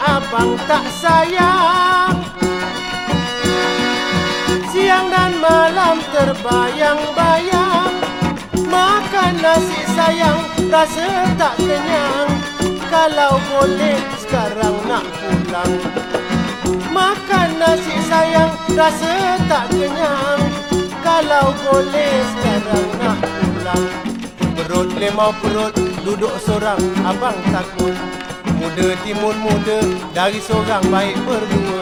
abang tak sayang? Siang dan malam terbayang-bayang Makan nasi sayang rasa tak kenyang. Kalau boleh sekarang nak pulang. Makan nasi sayang rasa tak kenyang. Kalau boleh sekarang nak pulang. Perut lemau perut duduk seorang abang takut Muda timun muda dari seorang baik berdua.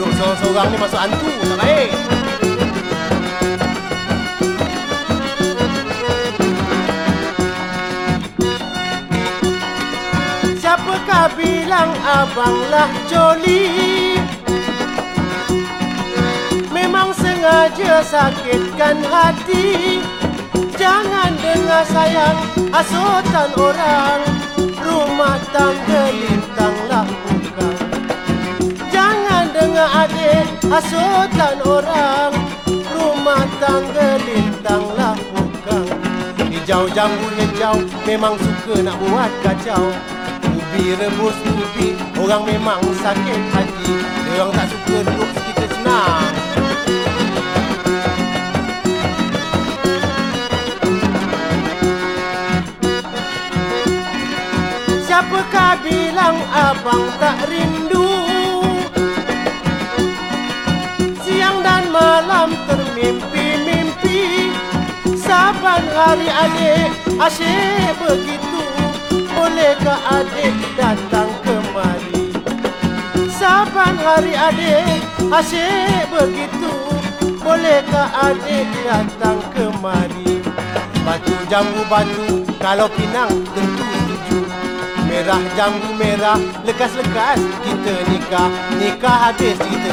Duduk seorang-seorang ni masuk hantu tak baik. Siapakah bilang abanglah joli? Memang sengaja sakitkan hati. Jangan dengar sayang asutan orang adik asutan orang Rumah tangga lintanglah bukan. Hijau jambu hijau memang suka nak buat kacau. Ubi rebus ubi orang memang sakit hati. Orang tak suka duduk sekitar senang. Siapakah bilang abang tak rindu Hari adik asyik begitu. Bolehkah adik datang kemari? Saban hari adik asyik begitu. Bolehkah adik datang kemari? Batu jambu batu Kalau pinang tentu setuju. Merah jambu merah Lekas-lekas kita nikah. Nikah habis kita